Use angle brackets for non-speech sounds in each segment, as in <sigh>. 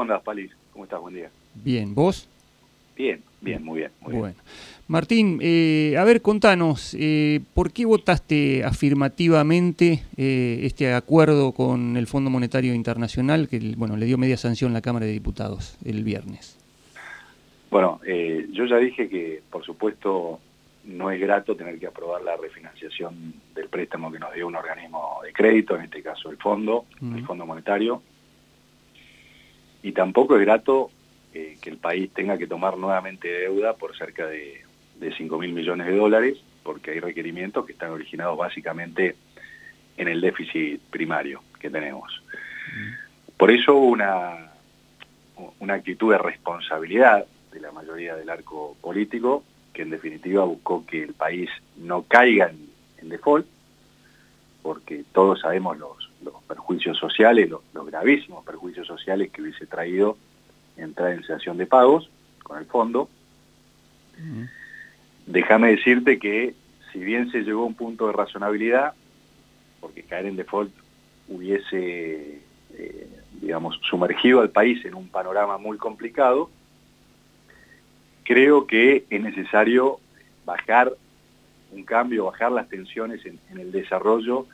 ¿Cómo andás, Pali? ¿Cómo estás? Buen día. Bien, ¿vos? Bien, bien, muy bien. Muy bueno. Martín, eh, a ver, contanos, eh, ¿por qué votaste afirmativamente eh, este acuerdo con el Fondo Monetario Internacional que bueno, le dio media sanción a la Cámara de Diputados el viernes? Bueno, yo ya dije que, por supuesto, no es grato tener que aprobar la refinanciación del préstamo que nos dio un organismo de crédito, en este caso el Fondo, el Fondo Monetario, y tampoco es grato eh, que el país tenga que tomar nuevamente deuda por cerca de, de 5 mil millones de dólares, porque hay requerimientos que están originados básicamente en el déficit primario que tenemos. Por eso una, una actitud de responsabilidad de la mayoría del arco político, que en definitiva buscó que el país no caiga en, default, porque todos sabemos los, los perjuicios sociales, los, gravísimos perjuicios sociales que hubiese traído entrar en situación de pagos con el fondo. Déjame decirte que si bien se llegó a un punto de razonabilidad, porque caer en default hubiese, eh, digamos, sumergido al país en un panorama muy complicado, creo que es necesario bajar un cambio, bajar las tensiones en el desarrollo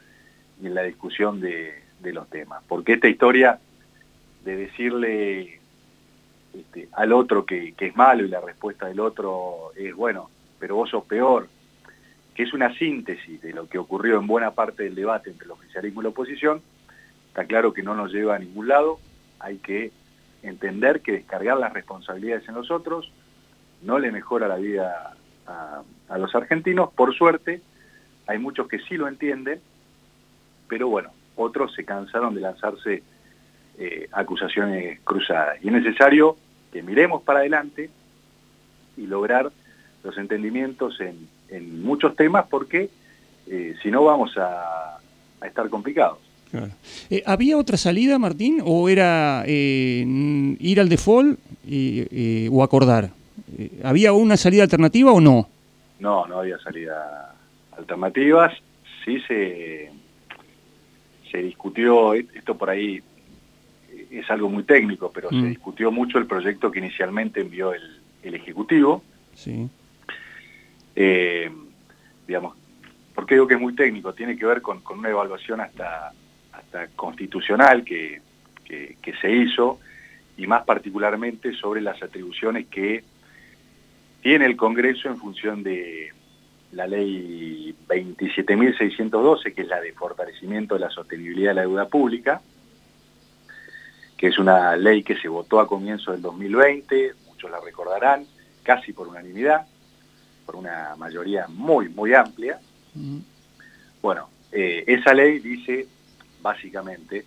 y en la discusión de, los temas. Porque esta historia de decirle este, al otro que, es malo y la respuesta del otro es, bueno, pero vos sos peor, que es una síntesis de lo que ocurrió en buena parte del debate entre el oficialismo y la oposición, está claro que no nos lleva a ningún lado, hay que entender que descargar las responsabilidades en los otros no le mejora la vida a los argentinos, por suerte hay muchos que sí lo entienden pero bueno, otros se cansaron de lanzarse eh, acusaciones cruzadas. Y es necesario que miremos para adelante y lograr los entendimientos en, muchos temas porque eh, si no vamos a, estar complicados. Eh, ¿Había otra salida, Martín, o era ir al default o acordar? ¿Había una salida alternativa o no? No, no había salida alternativas. Sí se se discutió, esto por ahí es algo muy técnico, pero se mm. discutió mucho el proyecto que inicialmente envió el, Ejecutivo. Sí. Eh, digamos, ¿por qué digo que es muy técnico? Tiene que ver con, una evaluación hasta, hasta constitucional que, que, se hizo y más particularmente sobre las atribuciones que tiene el Congreso en función de, la ley 27.612, que es la de fortalecimiento de la sostenibilidad de la deuda pública, que es una ley que se votó a comienzo del 2020, muchos la recordarán, casi por unanimidad, por una mayoría muy, muy amplia. Bueno, eh, esa ley dice básicamente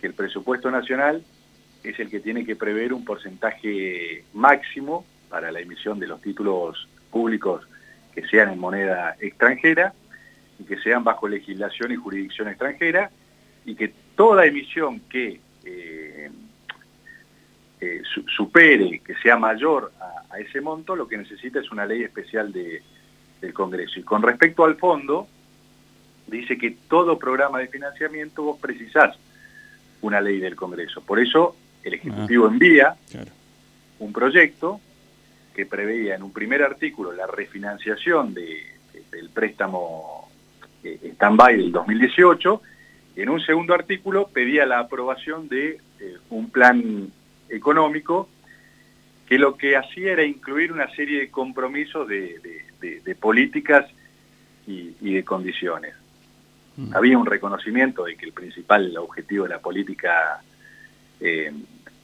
que el presupuesto nacional es el que tiene que prever un porcentaje máximo para la emisión de los títulos públicos que sean en moneda extranjera y que sean bajo legislación y jurisdicción extranjera y que toda emisión que eh, eh, supere, que sea mayor a, ese monto, lo que necesita es una ley especial del Congreso. Y con respecto al fondo, dice que todo programa de financiamiento vos precisás una ley del Congreso. Por eso el Ejecutivo ah. envía un proyecto que preveía en un primer artículo la refinanciación del préstamo eh, stand-by del 2018, y en un segundo artículo pedía la aprobación de eh, un plan económico que lo que hacía era incluir una serie de compromisos de, políticas y, de condiciones. Mm. Había un reconocimiento de que el principal objetivo de la política, eh,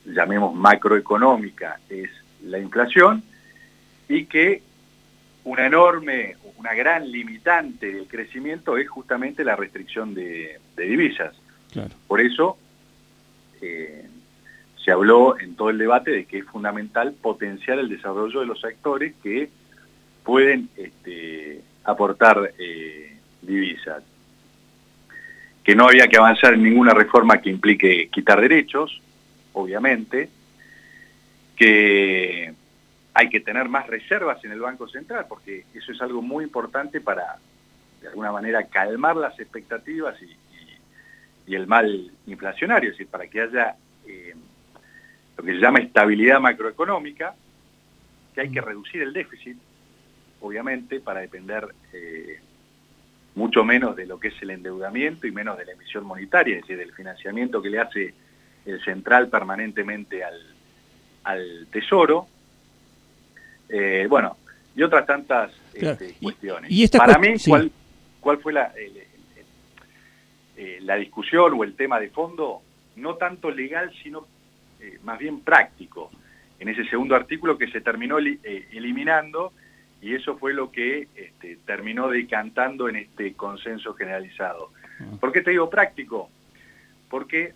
llamemos macroeconómica, es la inflación, y que una enorme, una gran limitante del crecimiento es justamente la restricción de, divisas. Por eso eh, se habló en todo el debate de que es fundamental potenciar el desarrollo de los sectores que pueden este, aportar eh, divisas. Que no había que avanzar en ninguna reforma que implique quitar derechos, obviamente, que hay que tener más reservas en el Banco Central, porque eso es algo muy importante para, de alguna manera, calmar las expectativas y, el mal inflacionario, es decir, para que haya eh, lo que se llama estabilidad macroeconómica, que hay que mm. reducir el déficit, obviamente, para depender eh, mucho menos de lo que es el endeudamiento y menos de la emisión monetaria, es decir, del financiamiento que le hace el central permanentemente al, al Tesoro. Eh, bueno, y otras tantas este, cuestiones. Para mí, ¿cuál, ¿cuál fue la, eh, la discusión o el tema de fondo? No tanto legal, sino eh, más bien práctico, en ese segundo artículo que se terminó eliminando y eso fue lo que este, terminó decantando en este consenso generalizado. Ah. ¿Por qué te digo práctico? Porque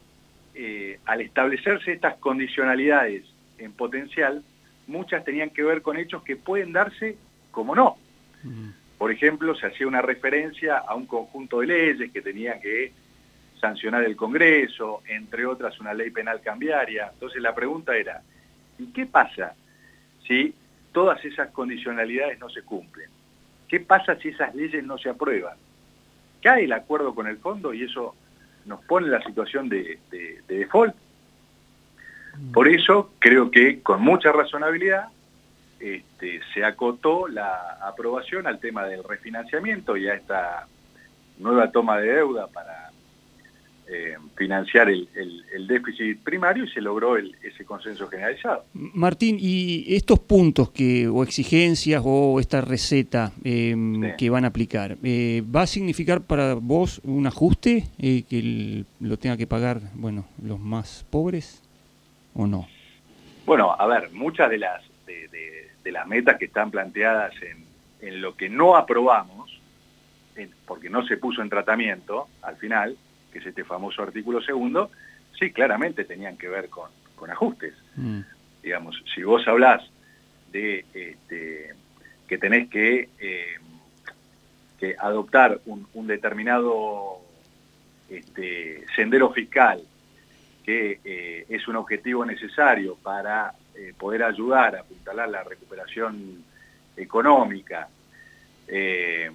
al establecerse estas condicionalidades en potencial, muchas tenían que ver con hechos que pueden darse como no. Por ejemplo, se hacía una referencia a un conjunto de leyes que tenía que sancionar el Congreso, entre otras una ley penal cambiaria. Entonces la pregunta era, ¿y qué pasa si todas esas condicionalidades no se cumplen? ¿Qué pasa si esas leyes no se aprueban? ¿Cae el acuerdo con el fondo y eso nos pone en la situación de default? Por eso creo que con mucha razonabilidad este, se acotó la aprobación al tema del refinanciamiento y a esta nueva toma de deuda para eh, financiar el, déficit primario y se logró ese consenso generalizado. Martín, y estos puntos que o exigencias o esta receta em, que van a aplicar, eh, ¿va a significar para vos un ajuste eh, que lo tenga que pagar bueno los más pobres? O no? Bueno, a ver, muchas de las, de, las metas que están planteadas en, lo que no aprobamos, porque no se puso en tratamiento al final, que es este famoso artículo segundo, sí, claramente tenían que ver con, ajustes. Mm. Digamos, si vos hablás de este, que tenés que, eh, que adoptar un, determinado este, sendero fiscal que eh, es un objetivo necesario para eh, poder ayudar a apuntalar la recuperación económica, eh,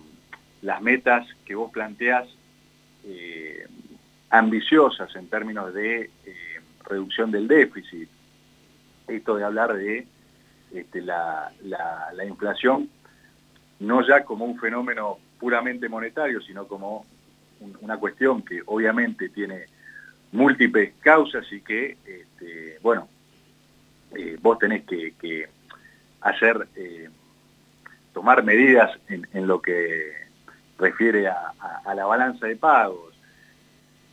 las metas que vos planteás ambiciosas en términos de reducción del déficit, esto de hablar de este, la, inflación no ya como un fenómeno puramente monetario, sino como una cuestión que obviamente tiene múltiples causas y que, este, bueno, eh, vos tenés que, hacer, eh, tomar medidas en, lo que refiere a, la balanza de pagos,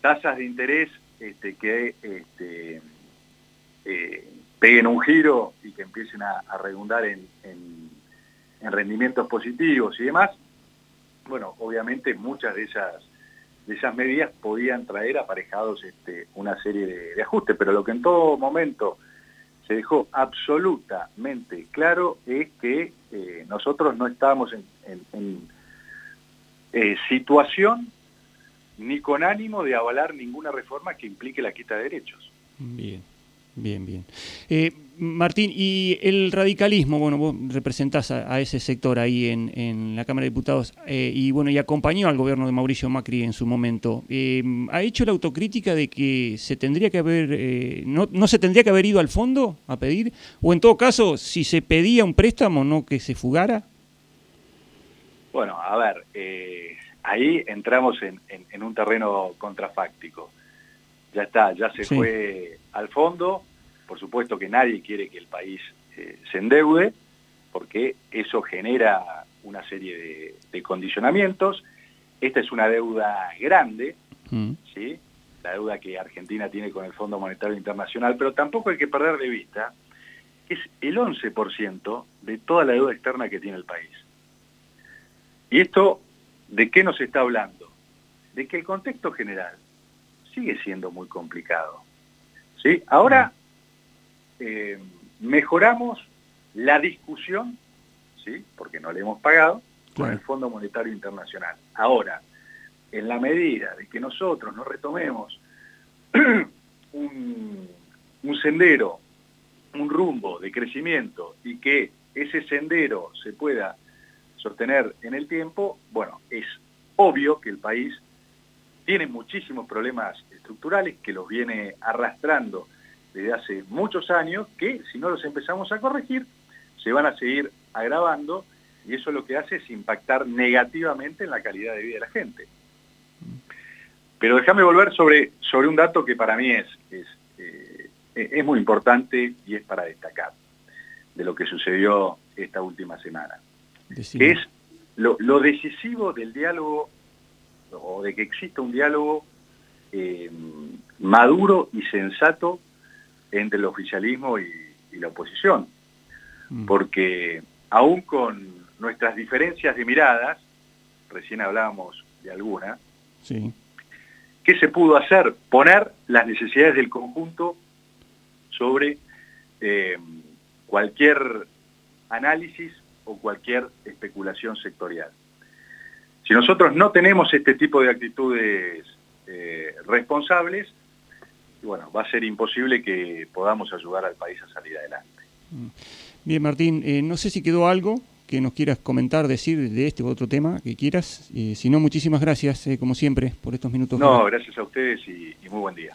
tasas de interés este, que este, eh, peguen un giro y que empiecen a, redundar en, en, rendimientos positivos y demás, bueno, obviamente muchas de esas esas medidas podían traer aparejados este, una serie de, ajustes, pero lo que en todo momento se dejó absolutamente claro es que eh, nosotros no estábamos en, eh, situación ni con ánimo de avalar ninguna reforma que implique la quita de derechos. Bien. Bien, bien. Eh, Martín, y el radicalismo, bueno, vos representás a, ese sector ahí en, la Cámara de Diputados eh, y bueno, y acompañó al gobierno de Mauricio Macri en su momento. Eh, ¿Ha hecho la autocrítica de que se tendría que haber, no, no, se tendría que haber ido al fondo a pedir? O en todo caso, si se pedía un préstamo, ¿no que se fugara? Bueno, a ver, ahí entramos en, un terreno contrafáctico. Ya está, ya se fue al fondo. Por supuesto que nadie quiere que el país eh, se endeude, porque eso genera una serie de, condicionamientos. Esta es una deuda grande, mm. ¿sí? la deuda que Argentina tiene con el Fondo Monetario Internacional, pero tampoco hay que perder de vista que es el 11% de toda la deuda externa que tiene el país. ¿Y esto de qué nos está hablando? De que el contexto general sigue siendo muy complicado. ¿sí? Ahora eh, mejoramos la discusión, ¿sí? porque no le hemos pagado, con el Fondo Monetario Internacional. Ahora, en la medida de que nosotros no retomemos <clears throat> un, sendero, un rumbo de crecimiento y que ese sendero se pueda sostener en el tiempo, bueno, es obvio que el país tiene muchísimos problemas estructurales que los viene arrastrando desde hace muchos años que si no los empezamos a corregir, se van a seguir agravando y eso lo que hace es impactar negativamente en la calidad de vida de la gente. Pero déjame volver sobre, sobre un dato que para mí es, es, eh, es muy importante y es para destacar de lo que sucedió esta última semana. Es lo, lo, decisivo del diálogo, o de que exista un diálogo eh, maduro y sensato entre el oficialismo y, la oposición. Mm. Porque aún con nuestras diferencias de miradas, recién hablábamos de alguna, sí. ¿qué se pudo hacer? Poner las necesidades del conjunto sobre eh, cualquier análisis o cualquier especulación sectorial. Si nosotros no tenemos este tipo de actitudes eh, responsables, bueno, va a ser imposible que podamos ayudar al país a salir adelante. Mm. Bien, Martín, eh, no sé si quedó algo que nos quieras comentar, decir de este u otro tema que quieras. Eh, si no, muchísimas gracias, como siempre, por estos minutos. No, gracias a ustedes y muy buen día.